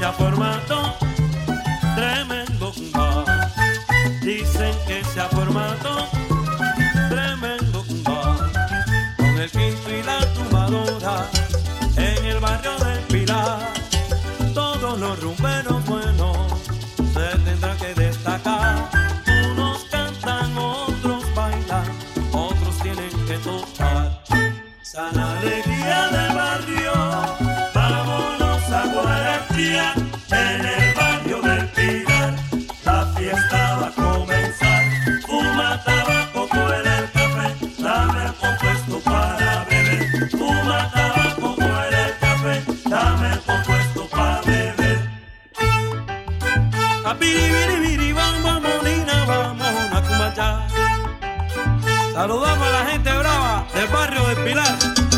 se ha formado tremendo cumbá. Dicen que se ha formado tremendo cumbá. Con el quinto y la tumadora en el barrio del Pilar, todos los rumberos buenos. Saludamos a la gente brava del barrio del Pilar.